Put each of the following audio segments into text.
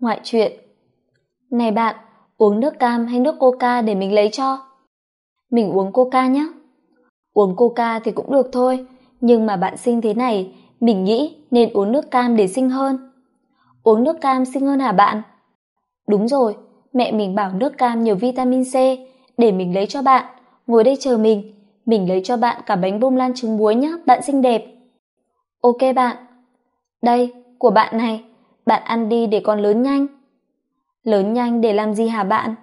Ngoại truyện Này bạn, uống nước cam hay nước coca để mình lấy cho? Mình uống coca nhé. Uống coca thì cũng được thôi, nhưng mà bạn sinh thế này, mình nghĩ nên uống nước cam để sinh hơn. Uống nước cam sinh hơn hả bạn? Đúng rồi, mẹ mình bảo nước cam nhiều vitamin C, để mình lấy cho bạn. Ngồi đây chờ mình, mình lấy cho bạn cả bánh bông lan trứng muối nhé, bạn xinh đẹp. Ok bạn. Đây, của bạn này, bạn ăn đi để con lớn nhanh. Lớn nhanh để làm gì hả bạn?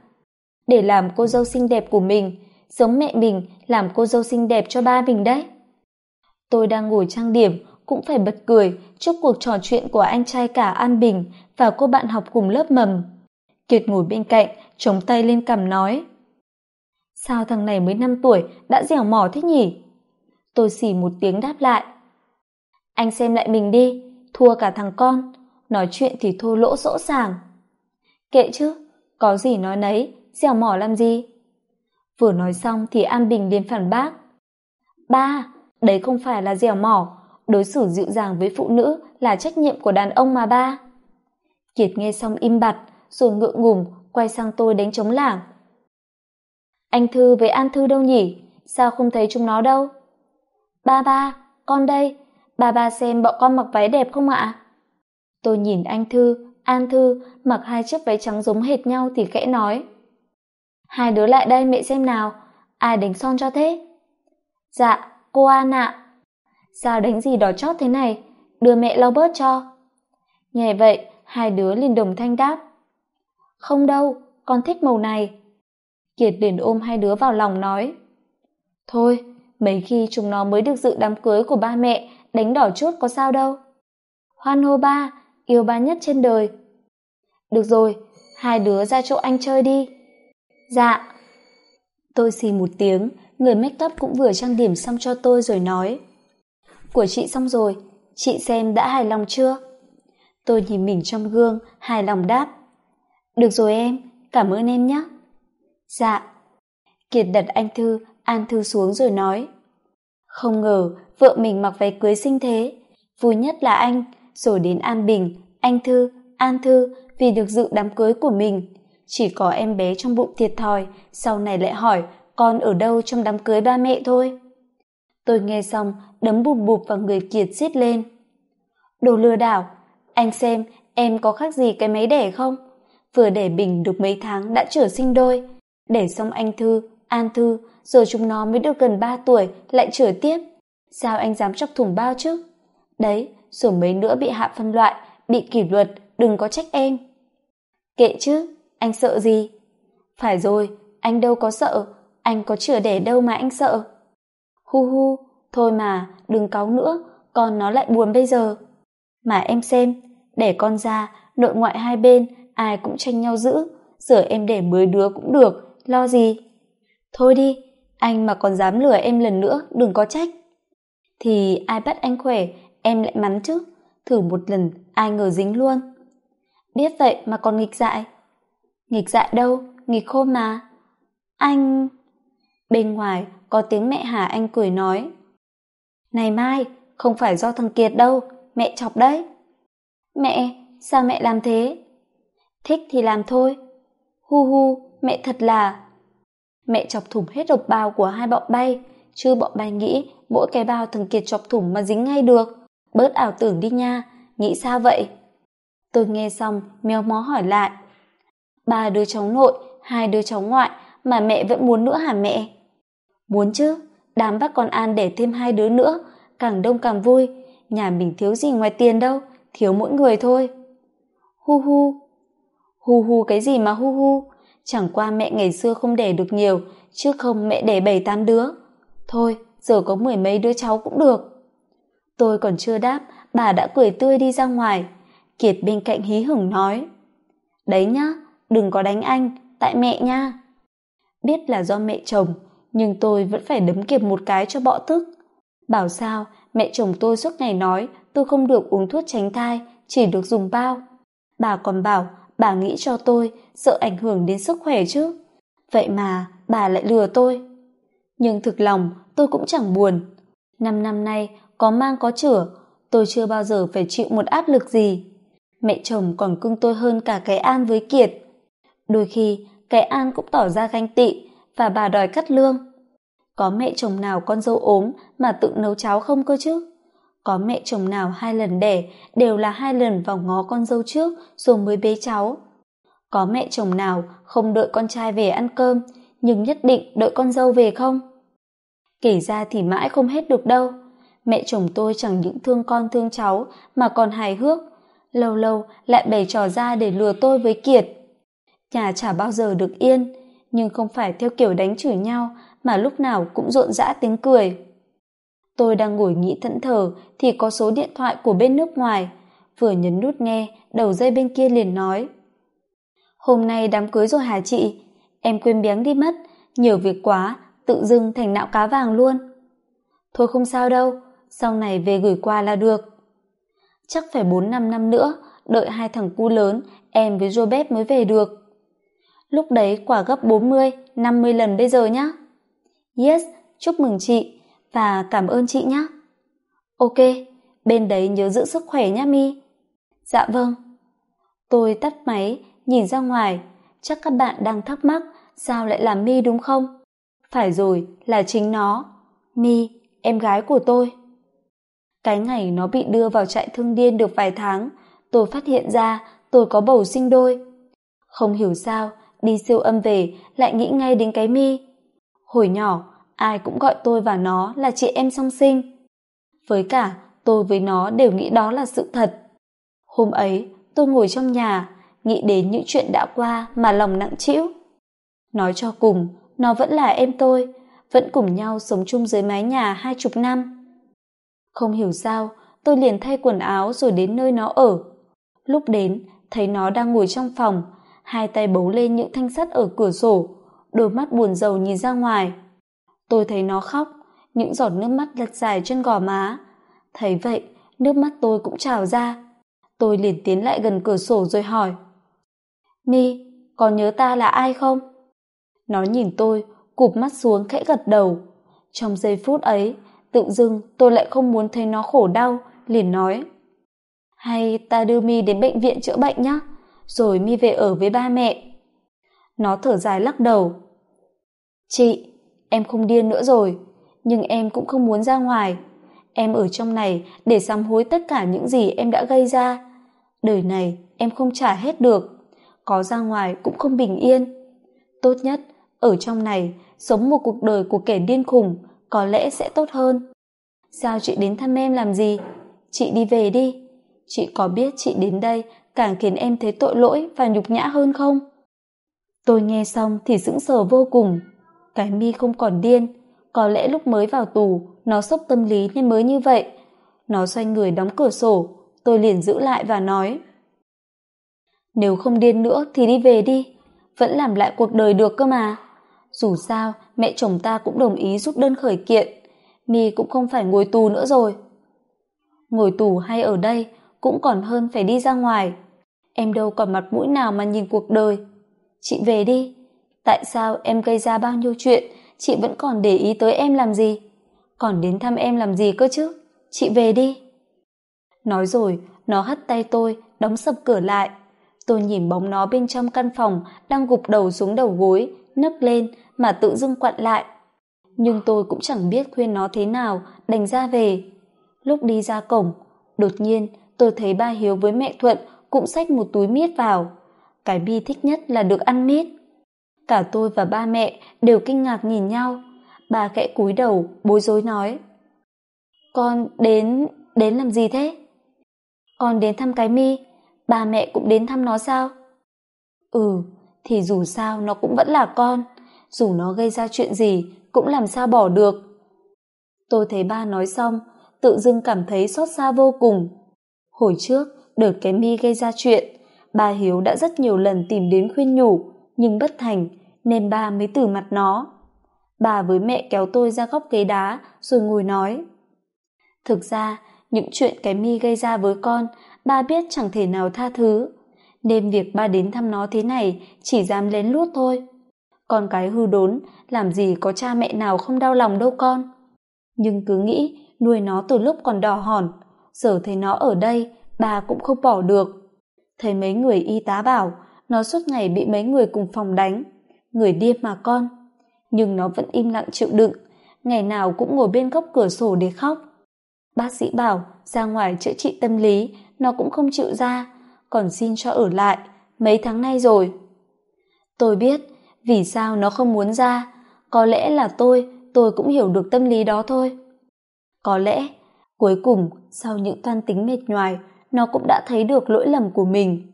Để làm cô dâu xinh đẹp của mình, giống mẹ mình làm cô dâu xinh đẹp cho ba mình đấy. Tôi đang ngồi trang điểm, cũng phải bật cười trước cuộc trò chuyện của anh trai cả An Bình và cô bạn học cùng lớp mầm. Kiệt ngồi bên cạnh, chống tay lên cằm nói. Sao thằng này mới năm tuổi đã dẻo mỏ thế nhỉ? Tôi xỉ một tiếng đáp lại. Anh xem lại mình đi, thua cả thằng con, nói chuyện thì thô lỗ rõ ràng, Kệ chứ, có gì nói nấy, dẻo mỏ làm gì? Vừa nói xong thì An Bình liền phản bác. Ba, đấy không phải là dẻo mỏ, đối xử dịu dàng với phụ nữ là trách nhiệm của đàn ông mà ba. Kiệt nghe xong im bặt, rồi ngượng ngùng quay sang tôi đánh trống lảng. Anh Thư với An Thư đâu nhỉ? Sao không thấy chúng nó đâu? Ba ba, con đây, ba ba xem bọn con mặc váy đẹp không ạ? Tôi nhìn anh Thư, An Thư mặc hai chiếc váy trắng giống hệt nhau thì khẽ nói. Hai đứa lại đây mẹ xem nào, ai đánh son cho thế? Dạ, cô An ạ. Sao đánh gì đỏ chót thế này, đưa mẹ lau bớt cho. Nghe vậy, hai đứa liền đồng thanh đáp. Không đâu, con thích màu này. Kiệt liền ôm hai đứa vào lòng nói. Thôi, mấy khi chúng nó mới được dự đám cưới của ba mẹ, đánh đỏ chút có sao đâu. Hoan hô ba, yêu ba nhất trên đời. Được rồi, hai đứa ra chỗ anh chơi đi. Dạ. Tôi xì một tiếng, người make up cũng vừa trang điểm xong cho tôi rồi nói. Của chị xong rồi, chị xem đã hài lòng chưa? Tôi nhìn mình trong gương, hài lòng đáp. Được rồi em, cảm ơn em nhé. Dạ. Kiệt đặt anh Thư, An Thư xuống rồi nói. Không ngờ vợ mình mặc váy cưới xinh thế. Vui nhất là anh, rồi đến An Bình, anh Thư, An Thư vì được dự đám cưới của mình. Chỉ có em bé trong bụng thiệt thòi, sau này lại hỏi con ở đâu trong đám cưới ba mẹ thôi. Tôi nghe xong, đấm bụp bụp vào người Kiệt xiết lên. Đồ lừa đảo, anh xem em có khác gì cái máy đẻ không? Vừa đẻ bình được mấy tháng đã trở sinh đôi. Để xong anh Thư, An Thư, rồi chúng nó mới được gần ba tuổi lại trở tiếp. Sao anh dám chọc thủng bao chứ? Đấy, rồi mấy nữa bị hạ phân loại, bị kỷ luật, đừng có trách em. Kệ chứ, anh sợ gì? Phải rồi, anh đâu có sợ, anh có chừa đẻ đâu mà anh sợ. Hu hu, thôi mà, đừng cáu nữa, con nó lại buồn bây giờ. Mà em xem, đẻ con ra, nội ngoại hai bên, ai cũng tranh nhau giữ, giờ em đẻ mới đứa cũng được, lo gì? Thôi đi, anh mà còn dám lừa em lần nữa, đừng có trách. Thì ai bắt anh khỏe, em lại mắn chứ, thử một lần, ai ngờ dính luôn. Biết vậy mà còn nghịch dại. Nghịch dại đâu, nghịch khô mà. Anh... Bên ngoài có tiếng mẹ Hà Anh cười nói. Này Mai, không phải do thằng Kiệt đâu, mẹ chọc đấy. Mẹ, sao mẹ làm thế? Thích thì làm thôi. Hu hu, mẹ thật là... Mẹ chọc thủng hết độc bao của hai bọn bay, chứ bọn bay nghĩ mỗi cái bao thằng Kiệt chọc thủng mà dính ngay được. Bớt ảo tưởng đi nha, nghĩ sao vậy? Tôi nghe xong, mèo mó hỏi lại. Ba đứa cháu nội, hai đứa cháu ngoại, mà mẹ vẫn muốn nữa hả mẹ? Muốn chứ, đám bác con An để thêm hai đứa nữa, càng đông càng vui. Nhà mình thiếu gì ngoài tiền đâu, thiếu mỗi người thôi. Hu hu. Hu hu cái gì mà hu hu? Chẳng qua mẹ ngày xưa không đẻ được nhiều, chứ không mẹ đẻ bảy tám đứa. Thôi, giờ có mười mấy đứa cháu cũng được. Tôi còn chưa đáp, bà đã cười tươi đi ra ngoài. Kiệt bên cạnh hí hửng nói. Đấy nhá, đừng có đánh anh, tại mẹ nha. Biết là do mẹ chồng, nhưng tôi vẫn phải đấm kiệt một cái cho bọ tức. Bảo sao, mẹ chồng tôi suốt ngày nói tôi không được uống thuốc tránh thai, chỉ được dùng bao. Bà còn bảo bà nghĩ cho tôi, sợ ảnh hưởng đến sức khỏe chứ. Vậy mà bà lại lừa tôi. Nhưng thực lòng tôi cũng chẳng buồn. Năm năm nay có mang có chửa tôi chưa bao giờ phải chịu một áp lực gì. mẹ chồng còn cưng tôi hơn cả cái an với kiệt. Đôi khi, cái an cũng tỏ ra ganh tị và bà đòi cắt lương. Có mẹ chồng nào con dâu ốm mà tự nấu cháo không cơ chứ? Có mẹ chồng nào hai lần đẻ đều là hai lần vào ngó con dâu trước rồi mới bế cháu? Có mẹ chồng nào không đợi con trai về ăn cơm nhưng nhất định đợi con dâu về không? Kể ra thì mãi không hết được đâu mẹ chồng tôi chẳng những thương con thương cháu mà còn hài hước. Lâu lâu lại bày trò ra để lừa tôi với kiệt. Nhà chả bao giờ được yên, nhưng không phải theo kiểu đánh chửi nhau mà lúc nào cũng rộn rã tiếng cười. Tôi đang ngồi nghĩ thẫn thờ thì có số điện thoại của bên nước ngoài, vừa nhấn nút nghe, đầu dây bên kia liền nói. Hôm nay đám cưới rồi hả chị? Em quên biếng đi mất, nhiều việc quá, tự dưng thành não cá vàng luôn. Thôi không sao đâu sau này về gửi qua là được. Chắc phải bốn năm năm nữa, đợi hai thằng cu lớn, em với robert mới về được. Lúc đấy quả gấp bốn mươi, năm mươi lần bây giờ nhá. Yes, chúc mừng chị và cảm ơn chị nhé ok, bên đấy nhớ giữ sức khỏe nhá mi. Dạ vâng. Tôi tắt máy, nhìn ra ngoài. Chắc các bạn đang thắc mắc sao lại là mi đúng không? Phải rồi, là chính nó. Mi, em gái của tôi cái ngày nó bị đưa vào trại thương điên được vài tháng, tôi phát hiện ra tôi có bầu sinh đôi. Không hiểu sao, đi siêu âm về, lại nghĩ ngay đến cái mi. Hồi nhỏ, ai cũng gọi tôi và nó là chị em song sinh. Với cả, tôi với nó đều nghĩ đó là sự thật. Hôm ấy, tôi ngồi trong nhà, nghĩ đến những chuyện đã qua mà lòng nặng trĩu. Nói cho cùng, nó vẫn là em tôi, vẫn cùng nhau sống chung dưới mái nhà hai chục năm không hiểu sao, tôi liền thay quần áo rồi đến nơi nó ở. Lúc đến, thấy nó đang ngồi trong phòng, hai tay bấu lên những thanh sắt ở cửa sổ, đôi mắt buồn rầu nhìn ra ngoài. Tôi thấy nó khóc, những giọt nước mắt lật dài trên gò má. Thấy vậy, nước mắt tôi cũng trào ra. Tôi liền tiến lại gần cửa sổ rồi hỏi, mi, có nhớ ta là ai không? Nó nhìn tôi, cụp mắt xuống khẽ gật đầu. Trong giây phút ấy tự dưng, tôi lại không muốn thấy nó khổ đau, liền nói. Hay ta đưa mi đến bệnh viện chữa bệnh nhé rồi mi về ở với ba mẹ. Nó thở dài lắc đầu. Chị, em không điên nữa rồi, nhưng em cũng không muốn ra ngoài. Em ở trong này để sám hối tất cả những gì em đã gây ra. Đời này, em không trả hết được. Có ra ngoài cũng không bình yên. Tốt nhất, ở trong này, sống một cuộc đời của kẻ điên khùng có lẽ sẽ tốt hơn. Sao chị đến thăm em làm gì? Chị đi về đi. Chị có biết chị đến đây càng khiến em thấy tội lỗi và nhục nhã hơn không? Tôi nghe xong thì sững sờ vô cùng. Cái mi không còn điên. Có lẽ lúc mới vào tù, nó sốc tâm lý nên mới như vậy. Nó xoay người đóng cửa sổ. Tôi liền giữ lại và nói. Nếu không điên nữa thì đi về đi. Vẫn làm lại cuộc đời được cơ mà dù sao, mẹ chồng ta cũng đồng ý rút đơn khởi kiện. Mi cũng không phải ngồi tù nữa rồi. Ngồi tù hay ở đây cũng còn hơn phải đi ra ngoài. Em đâu còn mặt mũi nào mà nhìn cuộc đời. Chị về đi. Tại sao em gây ra bao nhiêu chuyện, chị vẫn còn để ý tới em làm gì? Còn đến thăm em làm gì cơ chứ? Chị về đi. Nói rồi, nó hất tay tôi, đóng sập cửa lại. Tôi nhìn bóng nó bên trong căn phòng đang gục đầu xuống đầu gối, nấc lên mà tự dưng quặn lại. Nhưng tôi cũng chẳng biết khuyên nó thế nào, đành ra về. Lúc đi ra cổng, đột nhiên tôi thấy ba hiếu với mẹ thuận cũng xách một túi miết vào. Cái bi thích nhất là được ăn miết. Cả tôi và ba mẹ đều kinh ngạc nhìn nhau. Bà khẽ cúi đầu, bối rối nói, con đến đến làm gì thế? Con đến thăm cái mi, ba mẹ cũng đến thăm nó sao? Ừ thì dù sao nó cũng vẫn là con dù nó gây ra chuyện gì, cũng làm sao bỏ được. Tôi thấy ba nói xong, tự dưng cảm thấy xót xa vô cùng. Hồi trước, đợt cái mi gây ra chuyện, ba hiếu đã rất nhiều lần tìm đến khuyên nhủ, nhưng bất thành, nên ba mới từ mặt nó. Bà với mẹ kéo tôi ra góc ghế đá, rồi ngồi nói. Thực ra, những chuyện cái mi gây ra với con, ba biết chẳng thể nào tha thứ. Nên việc ba đến thăm nó thế này chỉ dám lén lút thôi con cái hư đốn, làm gì có cha mẹ nào không đau lòng đâu con. Nhưng cứ nghĩ nuôi nó từ lúc còn đỏ hòn, giờ thấy nó ở đây bà cũng không bỏ được. Thấy mấy người y tá bảo, nó suốt ngày bị mấy người cùng phòng đánh, người điên mà con. Nhưng nó vẫn im lặng chịu đựng, ngày nào cũng ngồi bên góc cửa sổ để khóc. Bác sĩ bảo, ra ngoài chữa trị tâm lý, nó cũng không chịu ra, còn xin cho ở lại, mấy tháng nay rồi. Tôi biết vì sao nó không muốn ra? Có lẽ là tôi tôi cũng hiểu được tâm lý đó thôi. Có lẽ, cuối cùng, sau những toan tính mệt nhoài, nó cũng đã thấy được lỗi lầm của mình.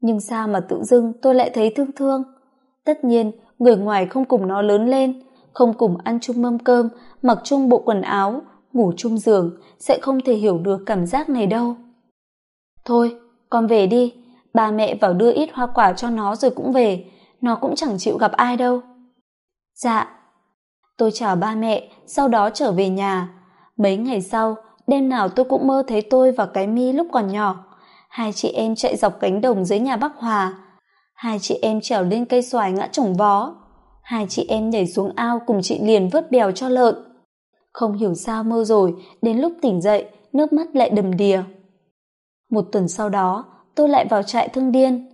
Nhưng sao mà tự dưng tôi lại thấy thương thương? Tất nhiên, người ngoài không cùng nó lớn lên, không cùng ăn chung mâm cơm, mặc chung bộ quần áo, ngủ chung giường sẽ không thể hiểu được cảm giác này đâu. Thôi, con về đi, ba mẹ vào đưa ít hoa quả cho nó rồi cũng về nó cũng chẳng chịu gặp ai đâu. Dạ. Tôi chào ba mẹ, sau đó trở về nhà. Mấy ngày sau, đêm nào tôi cũng mơ thấy tôi và cái mi lúc còn nhỏ. Hai chị em chạy dọc cánh đồng dưới nhà bắc hòa. Hai chị em trèo lên cây xoài ngã trồng vó. Hai chị em nhảy xuống ao cùng chị liền vớt bèo cho lợn. Không hiểu sao mơ rồi, đến lúc tỉnh dậy, nước mắt lại đầm đìa. Một tuần sau đó, tôi lại vào trại thương điên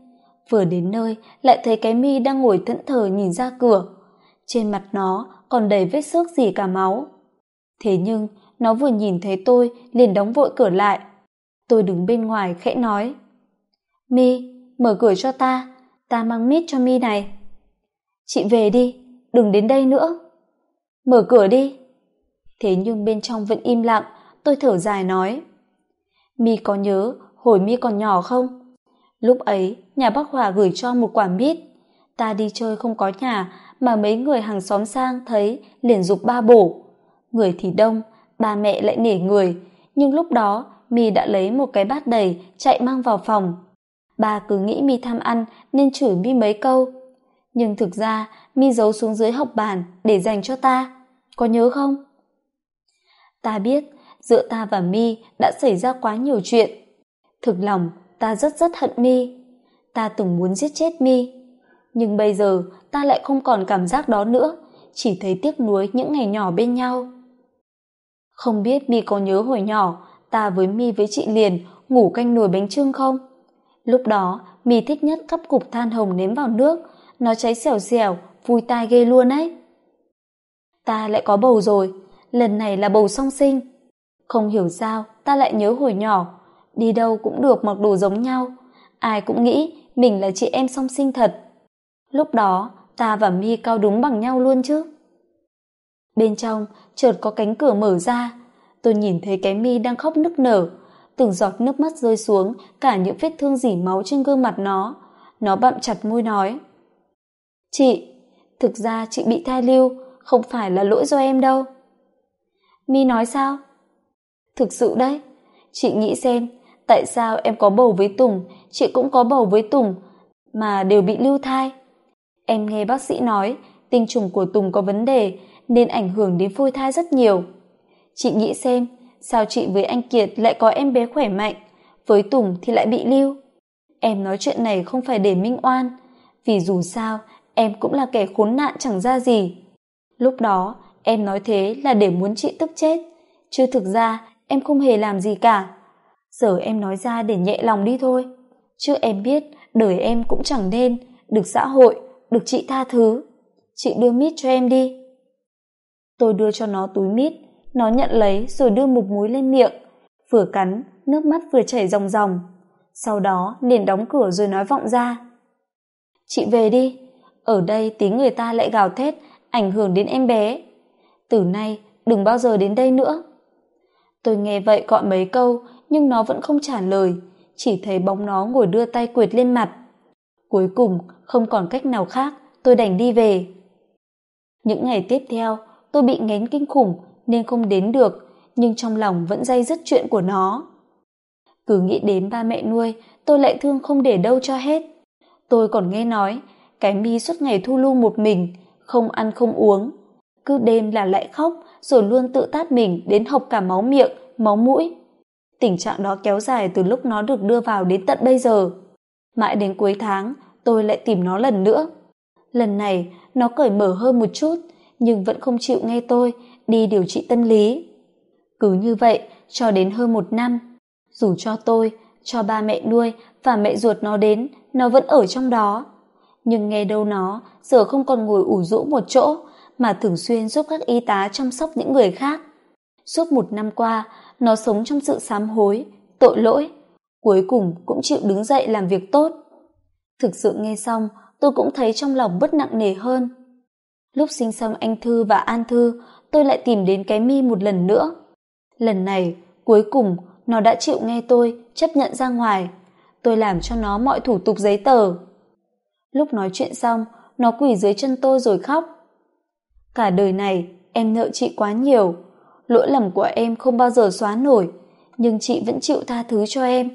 vừa đến nơi, lại thấy cái mi đang ngồi thẫn thờ nhìn ra cửa. Trên mặt nó còn đầy vết xước gì cả máu. Thế nhưng, nó vừa nhìn thấy tôi, liền đóng vội cửa lại. Tôi đứng bên ngoài khẽ nói, mi, mở cửa cho ta ta mang mít cho mi này. Chị về đi, đừng đến đây nữa. Mở cửa đi. Thế nhưng bên trong vẫn im lặng, tôi thở dài nói, mi có nhớ hồi mi còn nhỏ không? Lúc ấy, nhà bác hòa gửi cho một quả mít. Ta đi chơi không có nhà, mà mấy người hàng xóm sang thấy liền dục ba bổ. Người thì đông, ba mẹ lại nể người. Nhưng lúc đó, mi đã lấy một cái bát đầy, chạy mang vào phòng. Ba cứ nghĩ mi tham ăn, nên chửi mi mấy câu. Nhưng thực ra, mi giấu xuống dưới học bàn để dành cho ta. Có nhớ không? Ta biết, giữa ta và mi đã xảy ra quá nhiều chuyện. Thực lòng ta rất rất hận mi. Ta từng muốn giết chết mi. Nhưng bây giờ, ta lại không còn cảm giác đó nữa, chỉ thấy tiếc nuối những ngày nhỏ bên nhau. Không biết mi có nhớ hồi nhỏ, ta với mi với chị liền ngủ canh nồi bánh trưng không? Lúc đó, mi thích nhất cắp cục than hồng ném vào nước, nó cháy xèo xèo, vui tai ghê luôn ấy. Ta lại có bầu rồi, lần này là bầu song sinh. Không hiểu sao, ta lại nhớ hồi nhỏ đi đâu cũng được mặc đồ giống nhau. Ai cũng nghĩ mình là chị em song sinh thật. Lúc đó, ta và mi cao đúng bằng nhau luôn chứ. Bên trong, chợt có cánh cửa mở ra. Tôi nhìn thấy cái mi đang khóc nức nở. Từng giọt nước mắt rơi xuống, cả những vết thương dỉ máu trên gương mặt nó. Nó bặm chặt môi nói, chị, thực ra chị bị thai lưu, không phải là lỗi do em đâu. Mi nói sao? Thực sự đấy, chị nghĩ xem tại sao em có bầu với tùng? Chị cũng có bầu với tùng mà đều bị lưu thai. Em nghe bác sĩ nói, tinh trùng của tùng có vấn đề nên ảnh hưởng đến phôi thai rất nhiều. Chị nghĩ xem, sao chị với anh kiệt lại có em bé khỏe mạnh, với tùng thì lại bị lưu? Em nói chuyện này không phải để minh oan, vì dù sao, em cũng là kẻ khốn nạn chẳng ra gì. Lúc đó, em nói thế là để muốn chị tức chết, chứ thực ra em không hề làm gì cả giờ em nói ra để nhẹ lòng đi thôi. Chứ em biết đời em cũng chẳng nên được xã hội, được chị tha thứ. Chị đưa mít cho em đi. Tôi đưa cho nó túi mít. Nó nhận lấy rồi đưa một muối lên miệng. Vừa cắn, nước mắt vừa chảy ròng ròng. Sau đó, liền đóng cửa rồi nói vọng ra. Chị về đi. Ở đây tí người ta lại gào thét, ảnh hưởng đến em bé. Từ nay đừng bao giờ đến đây nữa. Tôi nghe vậy gọi mấy câu nhưng nó vẫn không trả lời, chỉ thấy bóng nó ngồi đưa tay quệt lên mặt. Cuối cùng, không còn cách nào khác, tôi đành đi về. Những ngày tiếp theo, tôi bị nghén kinh khủng nên không đến được, nhưng trong lòng vẫn day dứt chuyện của nó. Cứ nghĩ đến ba mẹ nuôi, tôi lại thương không để đâu cho hết. Tôi còn nghe nói, cái mi suốt ngày thu lu một mình, không ăn không uống. Cứ đêm là lại khóc, rồi luôn tự tát mình đến học cả máu miệng, máu mũi tình trạng đó kéo dài từ lúc nó được đưa vào đến tận bây giờ. Mãi đến cuối tháng, tôi lại tìm nó lần nữa. Lần này, nó cởi mở hơn một chút, nhưng vẫn không chịu nghe tôi đi điều trị tâm lý. Cứ như vậy, cho đến hơn một năm, dù cho tôi, cho ba mẹ nuôi và mẹ ruột nó đến, nó vẫn ở trong đó. Nhưng nghe đâu nó, giờ không còn ngồi ủ rũ một chỗ mà thường xuyên giúp các y tá chăm sóc những người khác. Suốt một năm qua nó sống trong sự sám hối, tội lỗi, cuối cùng cũng chịu đứng dậy làm việc tốt. Thực sự nghe xong, tôi cũng thấy trong lòng bất nặng nề hơn. Lúc sinh xong anh thư và an thư, tôi lại tìm đến cái mi một lần nữa. Lần này, cuối cùng, nó đã chịu nghe tôi chấp nhận ra ngoài. Tôi làm cho nó mọi thủ tục giấy tờ. Lúc nói chuyện xong, nó quỳ dưới chân tôi rồi khóc. Cả đời này, em nợ chị quá nhiều lỗi lầm của em không bao giờ xóa nổi, nhưng chị vẫn chịu tha thứ cho em.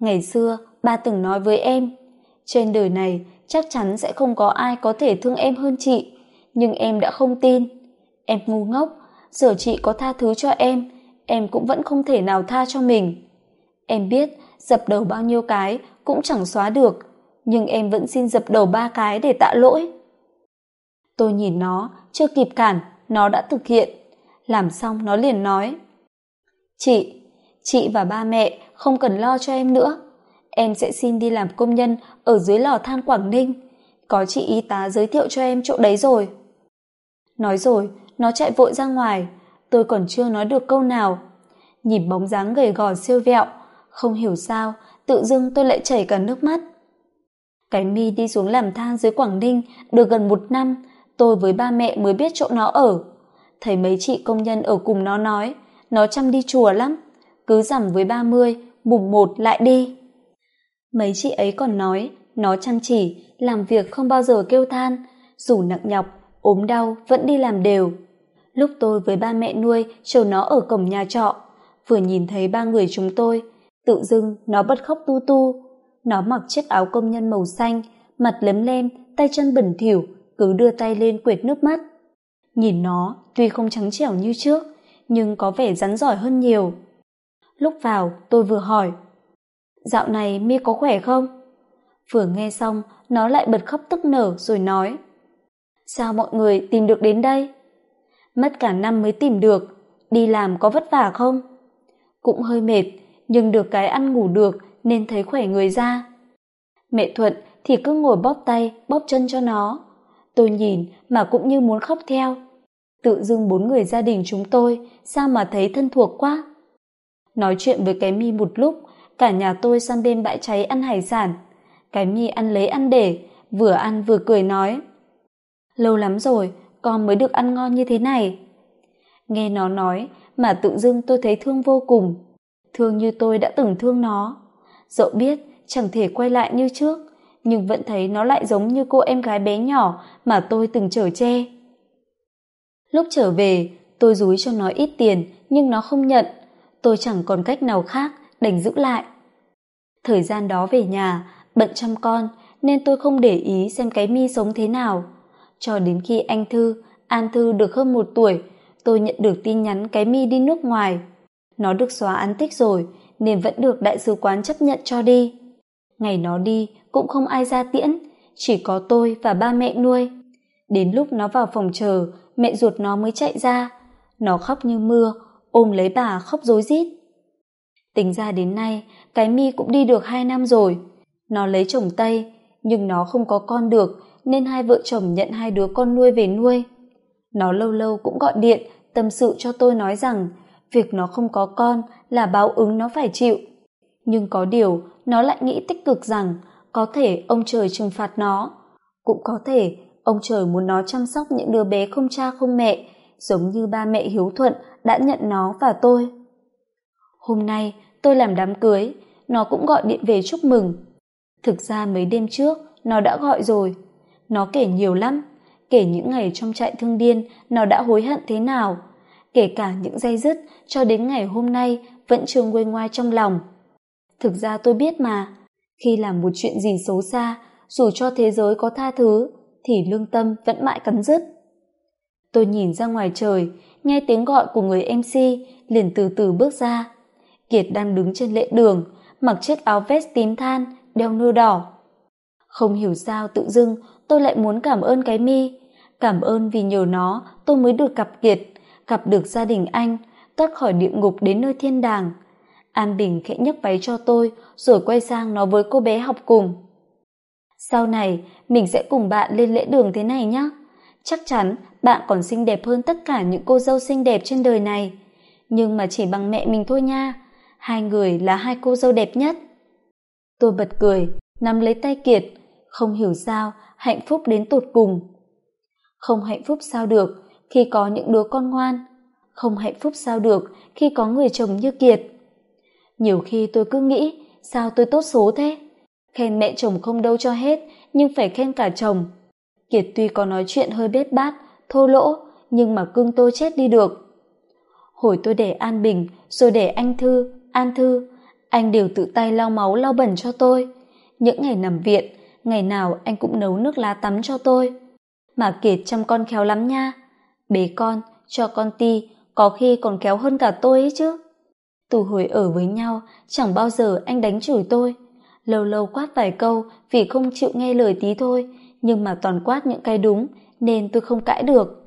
Ngày xưa, ba từng nói với em, trên đời này chắc chắn sẽ không có ai có thể thương em hơn chị, nhưng em đã không tin. Em ngu ngốc, giờ chị có tha thứ cho em em cũng vẫn không thể nào tha cho mình. Em biết dập đầu bao nhiêu cái cũng chẳng xóa được, nhưng em vẫn xin dập đầu ba cái để tạ lỗi. Tôi nhìn nó, chưa kịp cản, nó đã thực hiện làm xong nó liền nói. Chị chị và ba mẹ không cần lo cho em nữa. Em sẽ xin đi làm công nhân ở dưới lò than quảng ninh. Có chị y tá giới thiệu cho em chỗ đấy rồi. Nói rồi, nó chạy vội ra ngoài. Tôi còn chưa nói được câu nào. Nhìn bóng dáng gầy gò siêu vẹo, không hiểu sao tự dưng tôi lại chảy cả nước mắt. Cái mi đi xuống làm than dưới quảng ninh được gần một năm, tôi với ba mẹ mới biết chỗ nó ở thấy mấy chị công nhân ở cùng nó nói, nó chăm đi chùa lắm. Cứ rằm với ba mươi, mùng một lại đi. Mấy chị ấy còn nói, nó chăm chỉ, làm việc không bao giờ kêu than, dù nặng nhọc, ốm đau, vẫn đi làm đều. Lúc tôi với ba mẹ nuôi chờ nó ở cổng nhà trọ, vừa nhìn thấy ba người chúng tôi, tự dưng nó bật khóc tu tu. Nó mặc chiếc áo công nhân màu xanh, mặt lấm lem, tay chân bẩn thỉu, cứ đưa tay lên quệt nước mắt nhìn nó, tuy không trắng trẻo như trước, nhưng có vẻ rắn giỏi hơn nhiều. Lúc vào, tôi vừa hỏi, dạo này mi có khỏe không? Vừa nghe xong, nó lại bật khóc tức nở rồi nói, sao mọi người tìm được đến đây? Mất cả năm mới tìm được, đi làm có vất vả không? Cũng hơi mệt, nhưng được cái ăn ngủ được nên thấy khỏe người ra. Mẹ thuận thì cứ ngồi bóp tay, bóp chân cho nó. Tôi nhìn mà cũng như muốn khóc theo tự dưng bốn người gia đình chúng tôi, sao mà thấy thân thuộc quá? Nói chuyện với cái mi một lúc, cả nhà tôi sang bên bãi cháy ăn hải sản. Cái mi ăn lấy ăn để, vừa ăn vừa cười nói. Lâu lắm rồi, con mới được ăn ngon như thế này. Nghe nó nói, mà tự dưng tôi thấy thương vô cùng. Thương như tôi đã từng thương nó. Dẫu biết, chẳng thể quay lại như trước, nhưng vẫn thấy nó lại giống như cô em gái bé nhỏ mà tôi từng chở che lúc trở về, tôi dúi cho nó ít tiền, nhưng nó không nhận. Tôi chẳng còn cách nào khác, đành giữ lại. Thời gian đó về nhà, bận chăm con, nên tôi không để ý xem cái mi sống thế nào. Cho đến khi anh thư, an thư được hơn một tuổi, tôi nhận được tin nhắn cái mi đi nước ngoài. Nó được xóa án tích rồi, nên vẫn được đại sứ quán chấp nhận cho đi. Ngày nó đi, cũng không ai ra tiễn, chỉ có tôi và ba mẹ nuôi. Đến lúc nó vào phòng chờ mẹ ruột nó mới chạy ra. Nó khóc như mưa, ôm lấy bà khóc rối rít. Tính ra đến nay, cái mi cũng đi được hai năm rồi. Nó lấy chồng tây, nhưng nó không có con được, nên hai vợ chồng nhận hai đứa con nuôi về nuôi. Nó lâu lâu cũng gọi điện, tâm sự cho tôi nói rằng, việc nó không có con là báo ứng nó phải chịu. Nhưng có điều, nó lại nghĩ tích cực rằng, có thể ông trời trừng phạt nó. Cũng có thể ông trời muốn nó chăm sóc những đứa bé không cha không mẹ, giống như ba mẹ hiếu thuận đã nhận nó và tôi. Hôm nay, tôi làm đám cưới, nó cũng gọi điện về chúc mừng. Thực ra mấy đêm trước, nó đã gọi rồi. Nó kể nhiều lắm, kể những ngày trong trại thương điên nó đã hối hận thế nào, kể cả những dây dứt cho đến ngày hôm nay vẫn chưa nguôi ngoai trong lòng. Thực ra tôi biết mà, khi làm một chuyện gì xấu xa, dù cho thế giới có tha thứ thì lương tâm vẫn mãi cắn rứt. Tôi nhìn ra ngoài trời, nghe tiếng gọi của người mc liền từ từ bước ra. Kiệt đang đứng trên lễ đường, mặc chiếc áo vest tím than, đeo nơ đỏ. Không hiểu sao tự dưng, tôi lại muốn cảm ơn cái mi. Cảm ơn vì nhờ nó, tôi mới được gặp kiệt, gặp được gia đình anh, thoát khỏi địa ngục đến nơi thiên đàng. An bình khẽ nhấc váy cho tôi, rồi quay sang nói với cô bé học cùng. Sau này mình sẽ cùng bạn lên lễ đường thế này nhé chắc chắn bạn còn xinh đẹp hơn tất cả những cô dâu xinh đẹp trên đời này. Nhưng mà chỉ bằng mẹ mình thôi nha. Hai người là hai cô dâu đẹp nhất. Tôi bật cười, nắm lấy tay kiệt. Không hiểu sao hạnh phúc đến tột cùng. Không hạnh phúc sao được khi có những đứa con ngoan. Không hạnh phúc sao được khi có người chồng như kiệt. Nhiều khi tôi cứ nghĩ sao tôi tốt số thế? Khen mẹ chồng không đâu cho hết nhưng phải khen cả chồng. Kiệt tuy có nói chuyện hơi bết bát, thô lỗ, nhưng mà cưng tôi chết đi được. Hồi tôi để an bình, rồi để anh thư, an thư, anh đều tự tay lau máu, lau bẩn cho tôi. Những ngày nằm viện, ngày nào anh cũng nấu nước lá tắm cho tôi. Mà kiệt chăm con khéo lắm nha. Bế con, cho con ti, có khi còn kéo hơn cả tôi ấy chứ. Từ hồi ở với nhau, chẳng bao giờ anh đánh chửi tôi lâu lâu quát vài câu vì không chịu nghe lời tí thôi, nhưng mà toàn quát những cái đúng, nên tôi không cãi được.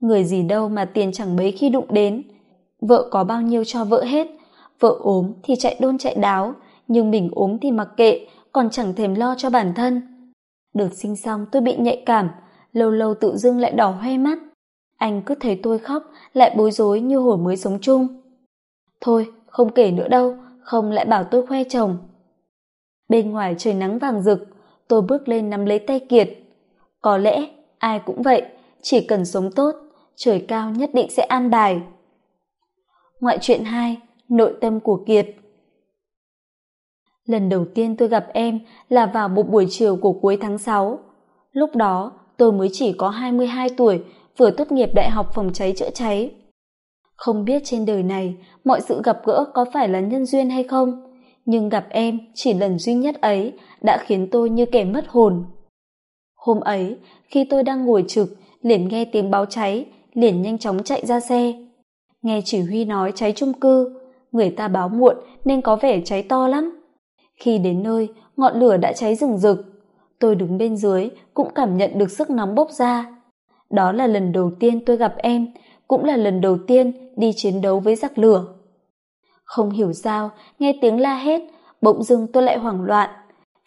Người gì đâu mà tiền chẳng mấy khi đụng đến. Vợ có bao nhiêu cho vợ hết, vợ ốm thì chạy đôn chạy đáo, nhưng mình ốm thì mặc kệ, còn chẳng thèm lo cho bản thân. Được sinh xong tôi bị nhạy cảm, lâu lâu tự dưng lại đỏ hoe mắt. Anh cứ thấy tôi khóc, lại bối rối như hồi mới sống chung. Thôi, không kể nữa đâu, không lại bảo tôi khoe chồng bên ngoài trời nắng vàng rực, tôi bước lên nắm lấy tay kiệt. Có lẽ ai cũng vậy, chỉ cần sống tốt, trời cao nhất định sẽ an bài. Ngoại truyện hai, nội tâm của kiệt. Lần đầu tiên tôi gặp em là vào một buổi chiều của cuối tháng sáu. Lúc đó, tôi mới chỉ có hai mươi hai tuổi, vừa tốt nghiệp đại học phòng cháy chữa cháy. Không biết trên đời này mọi sự gặp gỡ có phải là nhân duyên hay không nhưng gặp em, chỉ lần duy nhất ấy, đã khiến tôi như kẻ mất hồn. Hôm ấy, khi tôi đang ngồi trực, liền nghe tiếng báo cháy, liền nhanh chóng chạy ra xe. Nghe chỉ huy nói cháy chung cư, người ta báo muộn nên có vẻ cháy to lắm. Khi đến nơi, ngọn lửa đã cháy rừng rực. Tôi đứng bên dưới, cũng cảm nhận được sức nóng bốc ra. Đó là lần đầu tiên tôi gặp em, cũng là lần đầu tiên đi chiến đấu với giặc lửa không hiểu sao, nghe tiếng la hét, bỗng dưng tôi lại hoảng loạn.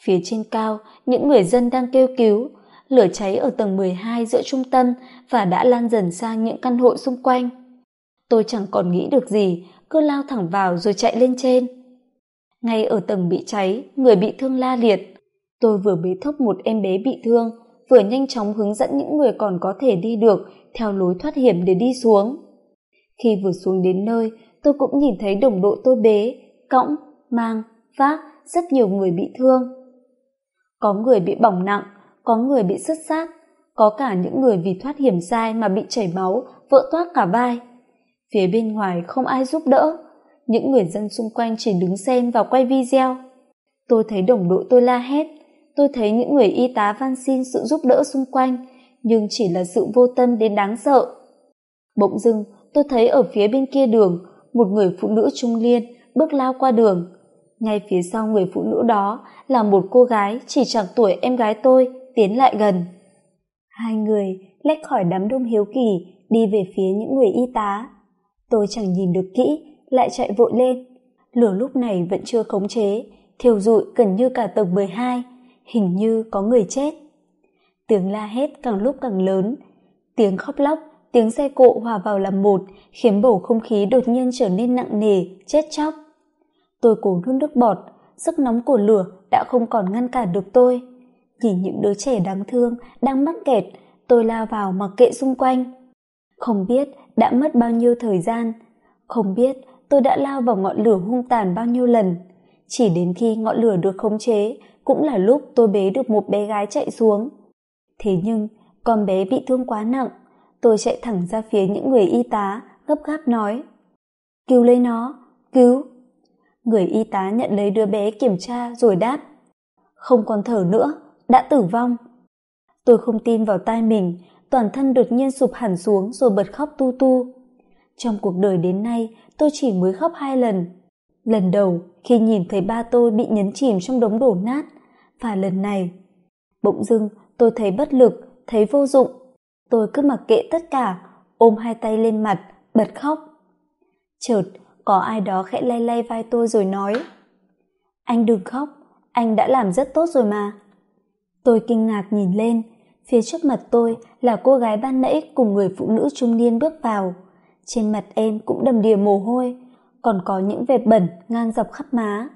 Phía trên cao, những người dân đang kêu cứu. Lửa cháy ở tầng mười hai giữa trung tâm và đã lan dần sang những căn hộ xung quanh. Tôi chẳng còn nghĩ được gì, cứ lao thẳng vào rồi chạy lên trên. Ngay ở tầng bị cháy, người bị thương la liệt. Tôi vừa bế thốc một em bé bị thương, vừa nhanh chóng hướng dẫn những người còn có thể đi được, theo lối thoát hiểm để đi xuống. Khi vừa xuống đến nơi tôi cũng nhìn thấy đồng đội tôi bế, cõng, mang, vác, rất nhiều người bị thương. Có người bị bỏng nặng, có người bị sứt sát có cả những người vì thoát hiểm sai mà bị chảy máu, vỡ toát cả vai. Phía bên ngoài không ai giúp đỡ, những người dân xung quanh chỉ đứng xem và quay video. Tôi thấy đồng đội tôi la hét, tôi thấy những người y tá van xin sự giúp đỡ xung quanh, nhưng chỉ là sự vô tâm đến đáng sợ. Bỗng dưng, tôi thấy ở phía bên kia đường một người phụ nữ trung niên bước lao qua đường. Ngay phía sau người phụ nữ đó là một cô gái chỉ chẳng tuổi em gái tôi tiến lại gần. Hai người lách khỏi đám đông hiếu kỳ, đi về phía những người y tá. Tôi chẳng nhìn được kỹ, lại chạy vội lên. Lửa lúc này vẫn chưa khống chế, thiêu rụi gần như cả tầng mười hai, hình như có người chết. Tiếng la hét càng lúc càng lớn, tiếng khóc lóc tiếng xe cộ hòa vào làm một, khiến bầu không khí đột nhiên trở nên nặng nề, chết chóc. Tôi cố nuốt nước bọt, sức nóng của lửa đã không còn ngăn cản được tôi. Nhìn những đứa trẻ đáng thương đang mắc kẹt, tôi lao vào mặc kệ xung quanh. Không biết đã mất bao nhiêu thời gian. Không biết tôi đã lao vào ngọn lửa hung tàn bao nhiêu lần. Chỉ đến khi ngọn lửa được khống chế, cũng là lúc tôi bế được một bé gái chạy xuống. Thế nhưng, con bé bị thương quá nặng tôi chạy thẳng ra phía những người y tá, gấp gáp nói. Cứu lấy nó, cứu. Người y tá nhận lấy đứa bé kiểm tra rồi đáp. Không còn thở nữa, đã tử vong. Tôi không tin vào tai mình, toàn thân đột nhiên sụp hẳn xuống rồi bật khóc tu tu. Trong cuộc đời đến nay, tôi chỉ mới khóc hai lần. Lần đầu, khi nhìn thấy ba tôi bị nhấn chìm trong đống đổ nát, và lần này, bỗng dưng, tôi thấy bất lực, thấy vô dụng tôi cứ mặc kệ tất cả, ôm hai tay lên mặt, bật khóc. Chợt, có ai đó khẽ lay lay vai tôi rồi nói, anh đừng khóc, anh đã làm rất tốt rồi mà. Tôi kinh ngạc nhìn lên, phía trước mặt tôi là cô gái ban nãy cùng người phụ nữ trung niên bước vào. Trên mặt em cũng đầm đìa mồ hôi, còn có những vệt bẩn ngang dọc khắp má.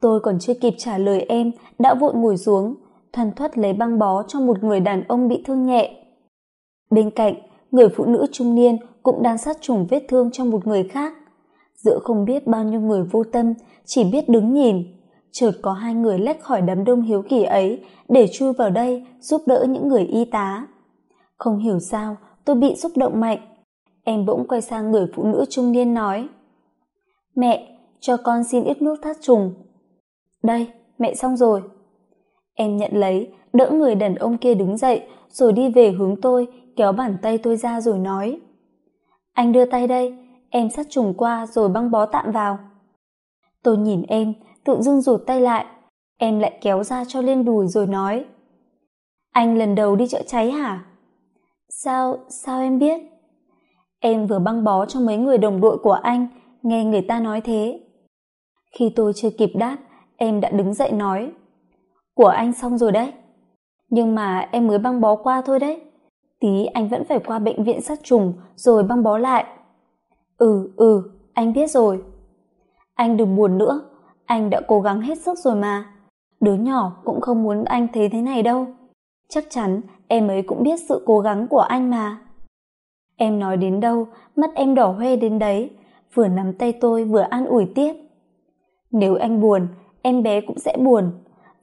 Tôi còn chưa kịp trả lời em, đã vội ngồi xuống, thoăn thoắt lấy băng bó cho một người đàn ông bị thương nhẹ bên cạnh, người phụ nữ trung niên cũng đang sát trùng vết thương cho một người khác. Giữa không biết bao nhiêu người vô tâm, chỉ biết đứng nhìn. Chợt có hai người lách khỏi đám đông hiếu kỳ ấy để chui vào đây giúp đỡ những người y tá. Không hiểu sao, tôi bị xúc động mạnh. Em bỗng quay sang người phụ nữ trung niên nói, mẹ, cho con xin ít nước sát trùng. Đây, mẹ xong rồi. Em nhận lấy, đỡ người đàn ông kia đứng dậy, rồi đi về hướng tôi kéo bàn tay tôi ra rồi nói. Anh đưa tay đây, em sát trùng qua rồi băng bó tạm vào. Tôi nhìn em, tự dưng rụt tay lại, em lại kéo ra cho lên đùi rồi nói. Anh lần đầu đi chữa cháy hả? Sao sao em biết? Em vừa băng bó cho mấy người đồng đội của anh, nghe người ta nói thế. Khi tôi chưa kịp đáp, em đã đứng dậy nói. Của anh xong rồi đấy. Nhưng mà em mới băng bó qua thôi đấy tí anh vẫn phải qua bệnh viện sát trùng, rồi băng bó lại. Ừ ừ anh biết rồi. Anh đừng buồn nữa, anh đã cố gắng hết sức rồi mà. Đứa nhỏ cũng không muốn anh thấy thế này đâu. Chắc chắn em ấy cũng biết sự cố gắng của anh mà. Em nói đến đâu, mắt em đỏ hoe đến đấy. Vừa nắm tay tôi vừa an ủi tiếp. Nếu anh buồn, em bé cũng sẽ buồn.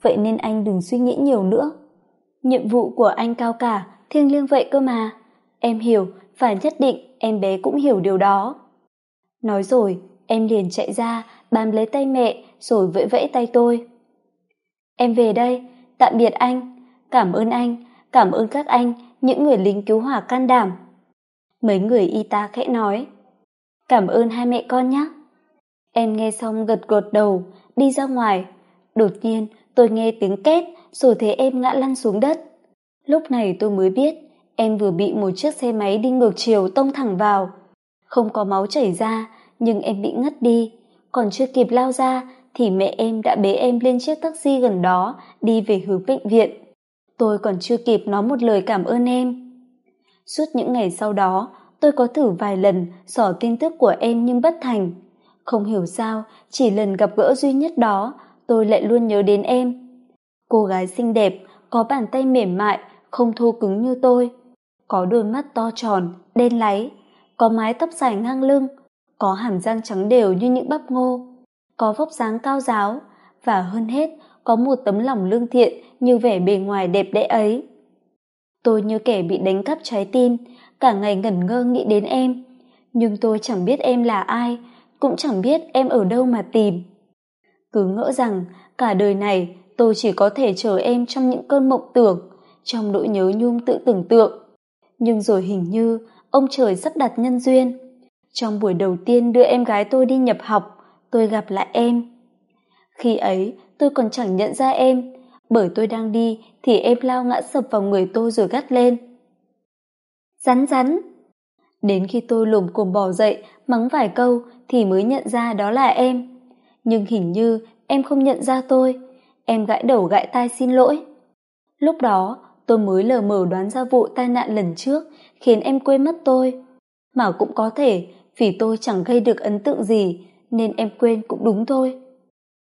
Vậy nên anh đừng suy nghĩ nhiều nữa. Nhiệm vụ của anh cao cả thiêng liêng vậy cơ mà. Em hiểu và nhất định em bé cũng hiểu điều đó. Nói rồi, em liền chạy ra, bám lấy tay mẹ rồi vẫy vẫy tay tôi. Em về đây, tạm biệt anh. Cảm ơn anh, cảm ơn các anh, những người lính cứu hỏa can đảm. Mấy người y tá khẽ nói. Cảm ơn hai mẹ con nhé. Em nghe xong gật gật đầu, đi ra ngoài. Đột nhiên, tôi nghe tiếng két, rồi thấy em ngã lăn xuống đất lúc này tôi mới biết, em vừa bị một chiếc xe máy đi ngược chiều tông thẳng vào. Không có máu chảy ra, nhưng em bị ngất đi. Còn chưa kịp lao ra, thì mẹ em đã bế em lên chiếc taxi gần đó, đi về hướng bệnh viện. Tôi còn chưa kịp nói một lời cảm ơn em. Suốt những ngày sau đó, tôi có thử vài lần xỏ tin tức của em nhưng bất thành. Không hiểu sao, chỉ lần gặp gỡ duy nhất đó, tôi lại luôn nhớ đến em. Cô gái xinh đẹp, có bàn tay mềm mại không thô cứng như tôi. Có đôi mắt to tròn, đen láy, có mái tóc dài ngang lưng, có hàm răng trắng đều như những bắp ngô, có vóc dáng cao giáo, và hơn hết, có một tấm lòng lương thiện như vẻ bề ngoài đẹp đẽ ấy. Tôi như kẻ bị đánh cắp trái tim, cả ngày ngẩn ngơ nghĩ đến em. Nhưng tôi chẳng biết em là ai, cũng chẳng biết em ở đâu mà tìm. Cứ ngỡ rằng, cả đời này, tôi chỉ có thể chờ em trong những cơn mộng tưởng trong nỗi nhớ nhung tự tưởng tượng. Nhưng rồi hình như, ông trời sắp đặt nhân duyên. Trong buổi đầu tiên đưa em gái tôi đi nhập học, tôi gặp lại em. Khi ấy, tôi còn chẳng nhận ra em. Bởi tôi đang đi, thì em lao ngã sập vào người tôi rồi gắt lên. Rắn rắn. Đến khi tôi lồm cồm bò dậy, mắng vài câu, thì mới nhận ra đó là em. Nhưng hình như, em không nhận ra tôi. Em gãi đầu gãi tai xin lỗi. Lúc đó tôi mới lờ mờ đoán ra vụ tai nạn lần trước, khiến em quên mất tôi. Mà cũng có thể, vì tôi chẳng gây được ấn tượng gì, nên em quên cũng đúng thôi.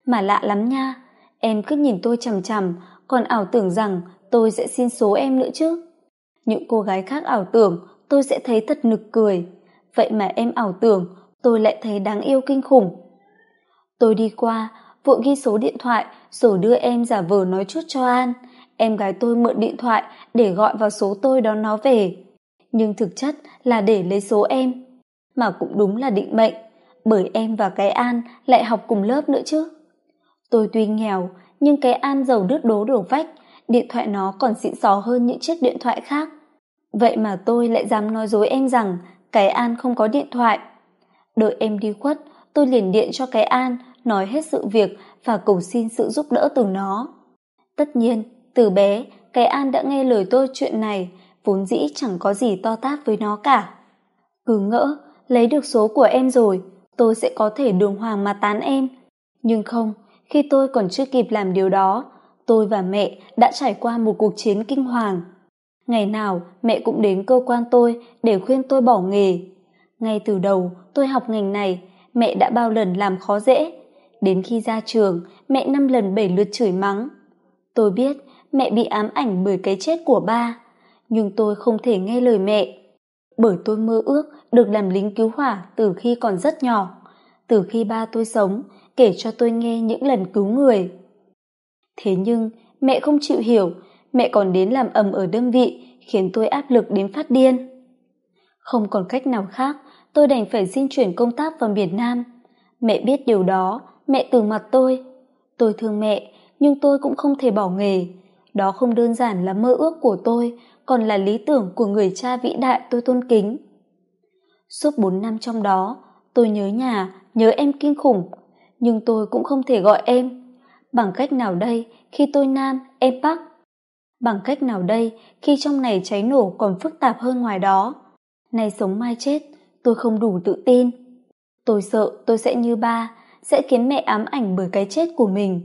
Mà lạ lắm nha, em cứ nhìn tôi chằm chằm, còn ảo tưởng rằng tôi sẽ xin số em nữa chứ. Những cô gái khác ảo tưởng, tôi sẽ thấy thật nực cười. Vậy mà em ảo tưởng, tôi lại thấy đáng yêu kinh khủng. Tôi đi qua, vội ghi số điện thoại, rồi đưa em giả vờ nói chút cho an em gái tôi mượn điện thoại để gọi vào số tôi đón nó về. Nhưng thực chất là để lấy số em, mà cũng đúng là định mệnh, bởi em và cái an lại học cùng lớp nữa chứ. Tôi tuy nghèo, nhưng cái an giàu đứt đố đổ vách, điện thoại nó còn xịn xò hơn những chiếc điện thoại khác. Vậy mà tôi lại dám nói dối em rằng cái an không có điện thoại. Đợi em đi khuất, tôi liền điện cho cái an nói hết sự việc và cầu xin sự giúp đỡ từ nó. Tất nhiên từ bé, cái an đã nghe lời tôi chuyện này, vốn dĩ chẳng có gì to tát với nó cả. Cứ ngỡ, lấy được số của em rồi, tôi sẽ có thể đường hoàng mà tán em. Nhưng không, khi tôi còn chưa kịp làm điều đó, tôi và mẹ đã trải qua một cuộc chiến kinh hoàng. Ngày nào, mẹ cũng đến cơ quan tôi để khuyên tôi bỏ nghề. Ngay từ đầu, tôi học ngành này, mẹ đã bao lần làm khó dễ. Đến khi ra trường, mẹ năm lần bảy lượt chửi mắng. Tôi biết mẹ bị ám ảnh bởi cái chết của ba. Nhưng tôi không thể nghe lời mẹ, bởi tôi mơ ước được làm lính cứu hỏa từ khi còn rất nhỏ, từ khi ba tôi sống, kể cho tôi nghe những lần cứu người. Thế nhưng, mẹ không chịu hiểu, mẹ còn đến làm ầm ở đơn vị, khiến tôi áp lực đến phát điên. Không còn cách nào khác, tôi đành phải xin chuyển công tác vào miền nam. Mẹ biết điều đó, mẹ từ mặt tôi. Tôi thương mẹ, nhưng tôi cũng không thể bỏ nghề đó không đơn giản là mơ ước của tôi, còn là lý tưởng của người cha vĩ đại tôi tôn kính. Suốt bốn năm trong đó, tôi nhớ nhà, nhớ em kinh khủng, nhưng tôi cũng không thể gọi em. Bằng cách nào đây khi tôi nam em bắc bằng cách nào đây khi trong này cháy nổ còn phức tạp hơn ngoài đó? Nay sống mai chết, tôi không đủ tự tin. Tôi sợ tôi sẽ như ba, sẽ khiến mẹ ám ảnh bởi cái chết của mình.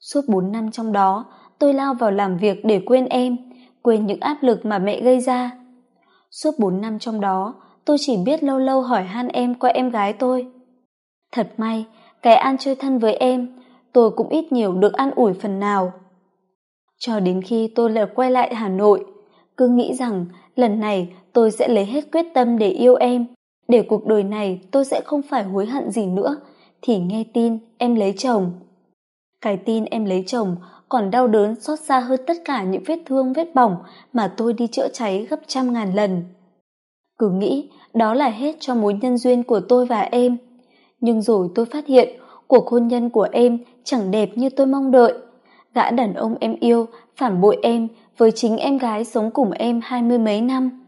Suốt bốn năm trong đó tôi lao vào làm việc để quên em, quên những áp lực mà mẹ gây ra. Suốt bốn năm trong đó, tôi chỉ biết lâu lâu hỏi han em qua em gái tôi. Thật may cái an chơi thân với em, tôi cũng ít nhiều được an ủi phần nào. Cho đến khi tôi lại quay lại hà nội, cứ nghĩ rằng lần này tôi sẽ lấy hết quyết tâm để yêu em, để cuộc đời này tôi sẽ không phải hối hận gì nữa, thì nghe tin em lấy chồng. Cái tin em lấy chồng còn đau đớn xót xa hơn tất cả những vết thương, vết bỏng mà tôi đi chữa cháy gấp trăm ngàn lần. Cứ nghĩ đó là hết cho mối nhân duyên của tôi và em. Nhưng rồi tôi phát hiện cuộc hôn nhân của em chẳng đẹp như tôi mong đợi. Gã đàn ông em yêu phản bội em với chính em gái sống cùng em hai mươi mấy năm.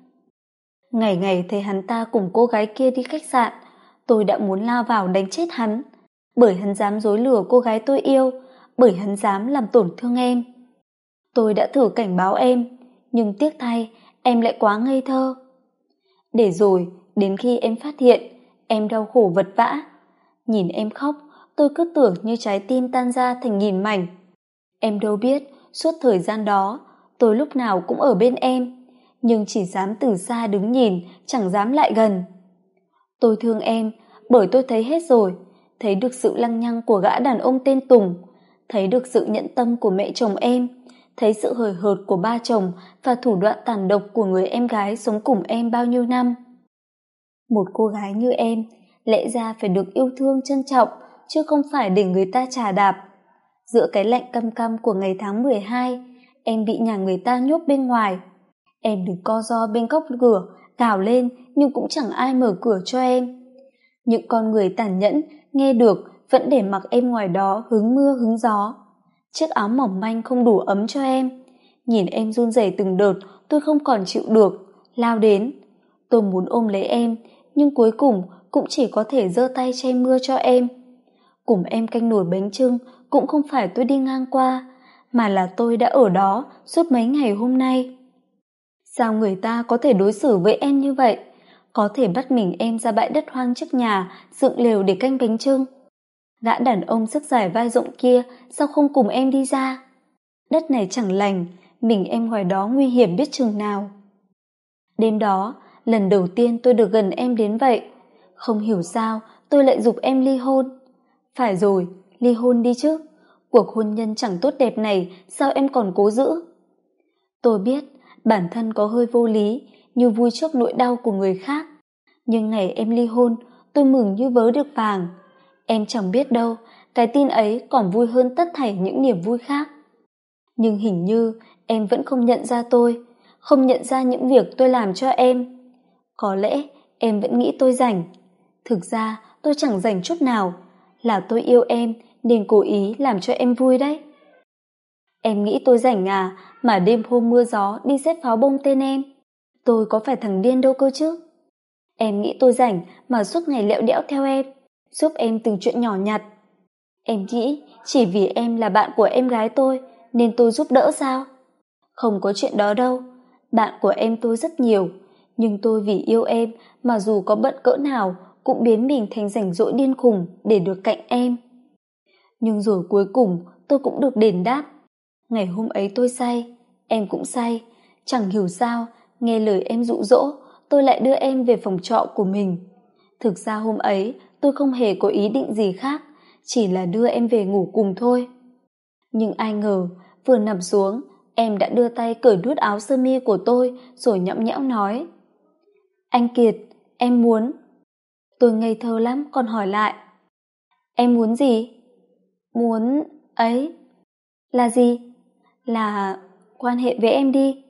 Ngày ngày thấy hắn ta cùng cô gái kia đi khách sạn, tôi đã muốn lao vào đánh chết hắn, bởi hắn dám dối lừa cô gái tôi yêu bởi hắn dám làm tổn thương em. Tôi đã thử cảnh báo em, nhưng tiếc thay, em lại quá ngây thơ. Để rồi, đến khi em phát hiện, em đau khổ vật vã. Nhìn em khóc, tôi cứ tưởng như trái tim tan ra thành nghìn mảnh. Em đâu biết, suốt thời gian đó, tôi lúc nào cũng ở bên em, nhưng chỉ dám từ xa đứng nhìn, chẳng dám lại gần. Tôi thương em, bởi tôi thấy hết rồi, thấy được sự lăng nhăng của gã đàn ông tên tùng thấy được sự nhẫn tâm của mẹ chồng em, thấy sự hời hợt của ba chồng và thủ đoạn tàn độc của người em gái sống cùng em bao nhiêu năm. Một cô gái như em, lẽ ra phải được yêu thương trân trọng, chứ không phải để người ta trà đạp. Giữa cái lạnh căm căm của ngày tháng mười hai, em bị nhà người ta nhốt bên ngoài. Em đứng co ro bên góc cửa, gào lên nhưng cũng chẳng ai mở cửa cho em. Những con người tàn nhẫn nghe được vẫn để mặc em ngoài đó hứng mưa hứng gió. Chiếc áo mỏng manh không đủ ấm cho em. Nhìn em run rẩy từng đợt, tôi không còn chịu được, lao đến. Tôi muốn ôm lấy em, nhưng cuối cùng cũng chỉ có thể giơ tay che mưa cho em. Cùng em canh nổi bánh trưng cũng không phải tôi đi ngang qua, mà là tôi đã ở đó suốt mấy ngày hôm nay. Sao người ta có thể đối xử với em như vậy? Có thể bắt mình em ra bãi đất hoang trước nhà, dựng lều để canh bánh trưng gã đàn ông sức dài vai rộng kia, sao không cùng em đi ra? Đất này chẳng lành, mình em ngoài đó nguy hiểm biết chừng nào. Đêm đó, lần đầu tiên tôi được gần em đến vậy. Không hiểu sao, tôi lại giục em ly hôn. Phải rồi, ly hôn đi chứ. Cuộc hôn nhân chẳng tốt đẹp này, sao em còn cố giữ? Tôi biết, bản thân có hơi vô lý, như vui trước nỗi đau của người khác. Nhưng ngày em ly hôn, tôi mừng như vớ được vàng em chẳng biết đâu, cái tin ấy còn vui hơn tất thảy những niềm vui khác. Nhưng hình như em vẫn không nhận ra tôi, không nhận ra những việc tôi làm cho em. Có lẽ em vẫn nghĩ tôi rảnh. Thực ra tôi chẳng rảnh chút nào, là tôi yêu em nên cố ý làm cho em vui đấy. Em nghĩ tôi rảnh à mà đêm hôm mưa gió đi xếp pháo bông tên em. Tôi có phải thằng điên đâu cơ chứ? Em nghĩ tôi rảnh mà suốt ngày lẹo đẽo theo em giúp em từng chuyện nhỏ nhặt. Em nghĩ chỉ vì em là bạn của em gái tôi nên tôi giúp đỡ sao? Không có chuyện đó đâu. Bạn của em tôi rất nhiều, nhưng tôi vì yêu em mà dù có bận cỡ nào cũng biến mình thành rảnh rỗi điên khùng để được cạnh em. Nhưng rồi cuối cùng tôi cũng được đền đáp. Ngày hôm ấy tôi say, em cũng say. Chẳng hiểu sao, nghe lời em dụ dỗ, tôi lại đưa em về phòng trọ của mình. Thực ra hôm ấy tôi không hề có ý định gì khác, chỉ là đưa em về ngủ cùng thôi. Nhưng ai ngờ, vừa nằm xuống, em đã đưa tay cởi đút áo sơ mi của tôi rồi nhõng nhẽo nói, anh kiệt, em muốn. Tôi ngây thơ lắm, còn hỏi lại, em muốn gì? Muốn ấy. Là gì? Là quan hệ với em đi.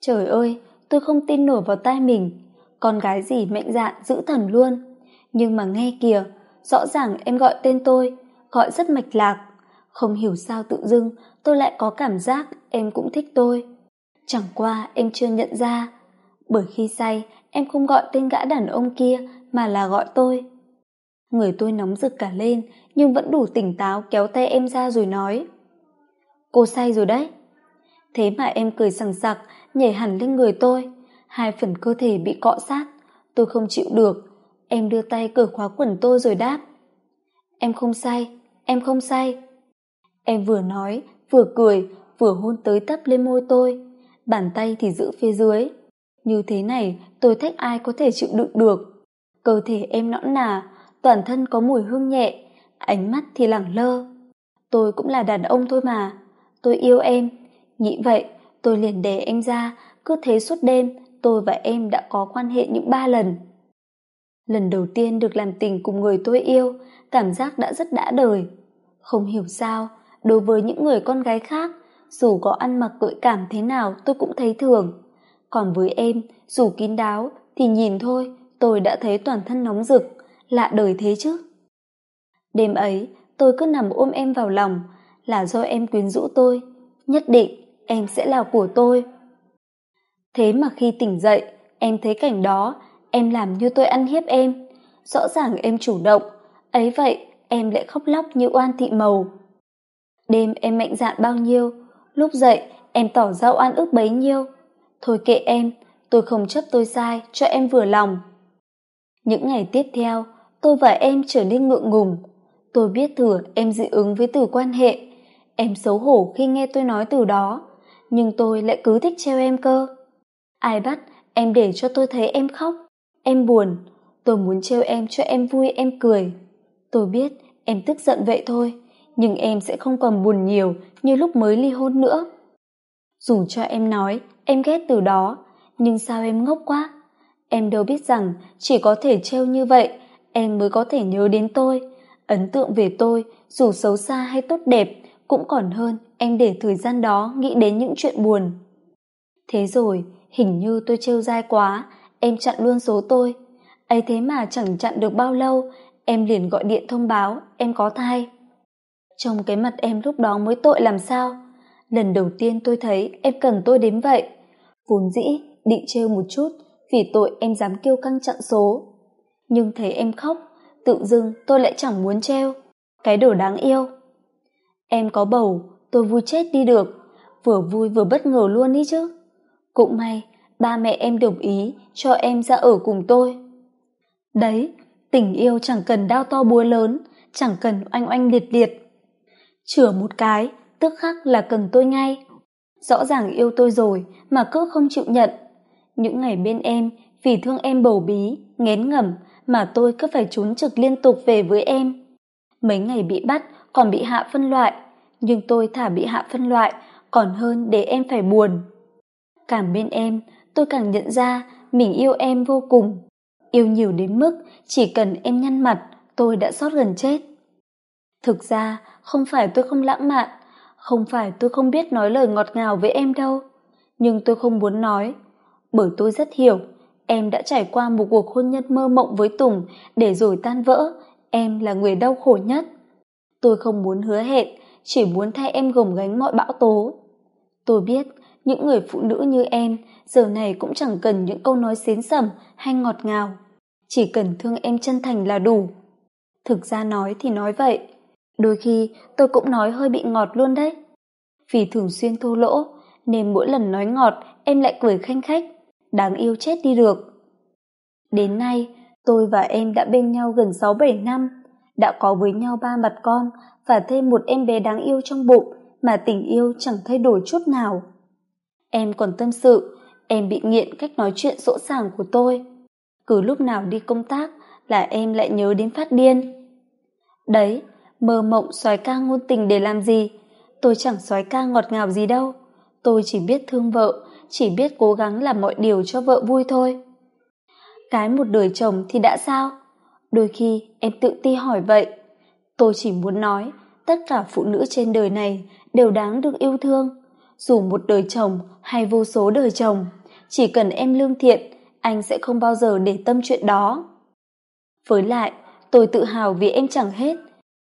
Trời ơi, tôi không tin nổi vào tai mình, con gái gì mạnh dạn giữ thần luôn nhưng mà nghe kìa, rõ ràng em gọi tên tôi, gọi rất mạch lạc. Không hiểu sao tự dưng tôi lại có cảm giác em cũng thích tôi. Chẳng qua em chưa nhận ra. Bởi khi say, em không gọi tên gã đàn ông kia mà là gọi tôi. Người tôi nóng rực cả lên, nhưng vẫn đủ tỉnh táo kéo tay em ra rồi nói. Cô say rồi đấy. Thế mà em cười sằng sặc, nhảy hẳn lên người tôi. Hai phần cơ thể bị cọ sát, tôi không chịu được em đưa tay cởi khóa quần tôi rồi đáp. Em không say em không say em vừa nói, vừa cười, vừa hôn tới tấp lên môi tôi. Bàn tay thì giữ phía dưới. Như thế này, tôi thách ai có thể chịu đựng được. Cơ thể em nõn nà, toàn thân có mùi hương nhẹ, ánh mắt thì lẳng lơ. Tôi cũng là đàn ông thôi mà. Tôi yêu em. Nghĩ vậy, tôi liền đè em ra. Cứ thế suốt đêm, tôi và em đã có quan hệ những ba lần lần đầu tiên được làm tình cùng người tôi yêu, cảm giác đã rất đã đời. Không hiểu sao, đối với những người con gái khác, dù có ăn mặc gợi cảm thế nào tôi cũng thấy thường. Còn với em, dù kín đáo thì nhìn thôi, tôi đã thấy toàn thân nóng rực, lạ đời thế chứ. Đêm ấy, tôi cứ nằm ôm em vào lòng, là do em quyến rũ tôi, nhất định em sẽ là của tôi. Thế mà khi tỉnh dậy, em thấy cảnh đó em làm như tôi ăn hiếp em. Rõ ràng em chủ động. Ấy vậy, em lại khóc lóc như oan thị màu. Đêm em mạnh dạn bao nhiêu? Lúc dậy, em tỏ ra oan ức bấy nhiêu. Thôi kệ em, tôi không chấp tôi sai, cho em vừa lòng. Những ngày tiếp theo, tôi và em trở nên ngượng ngùng. Tôi biết thừa em dị ứng với từ quan hệ. Em xấu hổ khi nghe tôi nói từ đó. Nhưng tôi lại cứ thích treo em cơ. Ai bắt em để cho tôi thấy em khóc? Em buồn. Tôi muốn trêu em, cho em vui, em cười. Tôi biết em tức giận vậy thôi, nhưng em sẽ không còn buồn nhiều như lúc mới ly hôn nữa. Dù cho em nói em ghét từ đó, nhưng sao em ngốc quá? Em đâu biết rằng chỉ có thể trêu như vậy, em mới có thể nhớ đến tôi. Ấn tượng về tôi, dù xấu xa hay tốt đẹp, cũng còn hơn em để thời gian đó nghĩ đến những chuyện buồn. Thế rồi, hình như tôi trêu dai quá em chặn luôn số tôi. Ấy thế mà chẳng chặn được bao lâu, em liền gọi điện thông báo, em có thai. Trông cái mặt em lúc đó mới tội làm sao? Lần đầu tiên tôi thấy em cần tôi đến vậy. Vốn dĩ, định trêu một chút, vì tội em dám kêu căng chặn số. Nhưng thấy em khóc, tự dưng tôi lại chẳng muốn treo cái đồ đáng yêu. Em có bầu, tôi vui chết đi được. Vừa vui vừa bất ngờ luôn ý chứ. Cũng may ba mẹ em đồng ý, cho em ra ở cùng tôi. Đấy, tình yêu chẳng cần đao to búa lớn, chẳng cần oanh oanh liệt liệt. Chửa một cái, tức khắc là cần tôi ngay. Rõ ràng yêu tôi rồi mà cứ không chịu nhận. Những ngày bên em, vì thương em bầu bí, nghén ngẩm mà tôi cứ phải trốn trực liên tục về với em. Mấy ngày bị bắt còn bị hạ phân loại, nhưng tôi thả bị hạ phân loại còn hơn để em phải buồn. Cảm bên em tôi càng nhận ra mình yêu em vô cùng. Yêu nhiều đến mức chỉ cần em nhăn mặt, tôi đã xót gần chết. Thực ra, không phải tôi không lãng mạn, không phải tôi không biết nói lời ngọt ngào với em đâu. Nhưng tôi không muốn nói, bởi tôi rất hiểu em đã trải qua một cuộc hôn nhân mơ mộng với tùng để rồi tan vỡ, em là người đau khổ nhất. Tôi không muốn hứa hẹn, chỉ muốn thay em gồng gánh mọi bão tố. Tôi biết những người phụ nữ như em, giờ này cũng chẳng cần những câu nói xến sẩm hay ngọt ngào. Chỉ cần thương em chân thành là đủ. Thực ra nói thì nói vậy. Đôi khi tôi cũng nói hơi bị ngọt luôn đấy. Vì thường xuyên thô lỗ, nên mỗi lần nói ngọt, em lại cười khanh khách, đáng yêu chết đi được. Đến nay, tôi và em đã bên nhau gần sáu bảy năm, đã có với nhau ba mặt con và thêm một em bé đáng yêu trong bụng mà tình yêu chẳng thay đổi chút nào em còn tâm sự. Em bị nghiện cách nói chuyện sỗ sàng của tôi. Cứ lúc nào đi công tác là em lại nhớ đến phát điên. Đấy, mơ mộng soái ca ngôn tình để làm gì? Tôi chẳng soái ca ngọt ngào gì đâu. Tôi chỉ biết thương vợ, chỉ biết cố gắng làm mọi điều cho vợ vui thôi. Cái một đời chồng thì đã sao? Đôi khi em tự ti hỏi vậy. Tôi chỉ muốn nói, tất cả phụ nữ trên đời này đều đáng được yêu thương dù một đời chồng hay vô số đời chồng, chỉ cần em lương thiện, anh sẽ không bao giờ để tâm chuyện đó. Với lại, tôi tự hào vì em chẳng hết.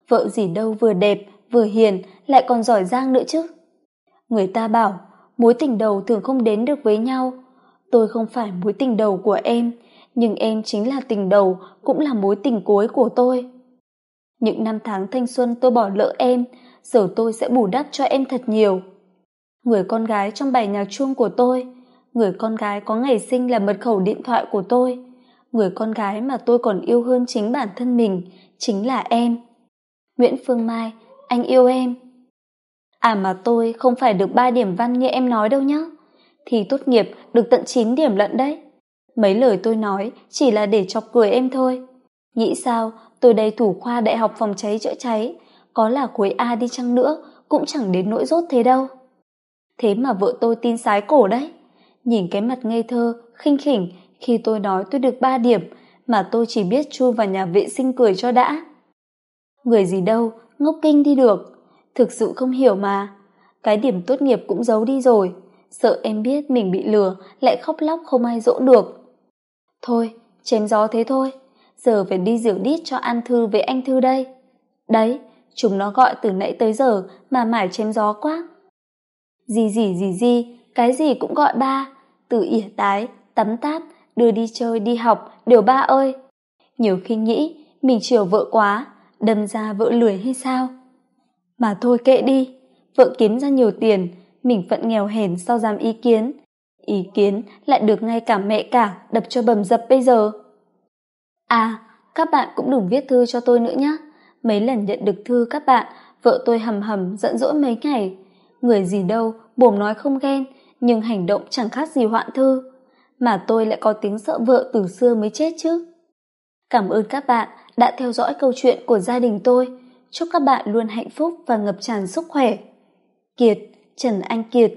Vợ gì đâu vừa đẹp, vừa hiền, lại còn giỏi giang nữa chứ. Người ta bảo, mối tình đầu thường không đến được với nhau. Tôi không phải mối tình đầu của em, nhưng em chính là tình đầu, cũng là mối tình cuối của tôi. Những năm tháng thanh xuân tôi bỏ lỡ em, giờ tôi sẽ bù đắp cho em thật nhiều người con gái trong bài nhạc chuông của tôi. Người con gái có ngày sinh là mật khẩu điện thoại của tôi. Người con gái mà tôi còn yêu hơn chính bản thân mình chính là em. Nguyễn phương mai, anh yêu em. À mà tôi không phải được ba điểm văn như em nói đâu nhá. Thì tốt nghiệp được tận chín điểm lận đấy. Mấy lời tôi nói chỉ là để chọc cười em thôi. Nghĩ sao, tôi đây thủ khoa đại học phòng cháy chữa cháy. Có là khối a đi chăng nữa cũng chẳng đến nỗi rốt thế đâu thế mà vợ tôi tin sái cổ đấy. Nhìn cái mặt ngây thơ, khinh khỉnh, khi tôi nói tôi được ba điểm, mà tôi chỉ biết chui vào nhà vệ sinh cười cho đã. Người gì đâu, ngốc kinh đi được. Thực sự không hiểu mà. Cái điểm tốt nghiệp cũng giấu đi rồi. Sợ em biết mình bị lừa, lại khóc lóc không ai dỗ được. Thôi, chém gió thế thôi. Giờ phải đi rửa đít cho an thư với anh thư đây. Đấy, chúng nó gọi từ nãy tới giờ mà mải chém gió quá gì gì gì gì, cái gì cũng gọi ba. Từ ỉa tái, tắm táp, đưa đi chơi, đi học, đều ba ơi. Nhiều khi nghĩ, mình chiều vợ quá, đâm ra vợ lười hay sao? Mà thôi kệ đi, vợ kiếm ra nhiều tiền, mình phận nghèo hèn sao dám ý kiến? Ý kiến lại được ngay cả mẹ cả đập cho bầm dập bây giờ. À các bạn cũng đừng viết thư cho tôi nữa nhé mấy lần nhận được thư các bạn, vợ tôi hầm hầm giận dỗi mấy ngày người gì đâu bồm nói không ghen, nhưng hành động chẳng khác gì hoạn thư. Mà tôi lại có tiếng sợ vợ từ xưa mới chết chứ. Cảm ơn các bạn đã theo dõi câu chuyện của gia đình tôi. Chúc các bạn luôn hạnh phúc và ngập tràn sức khỏe. Kiệt, trần anh kiệt.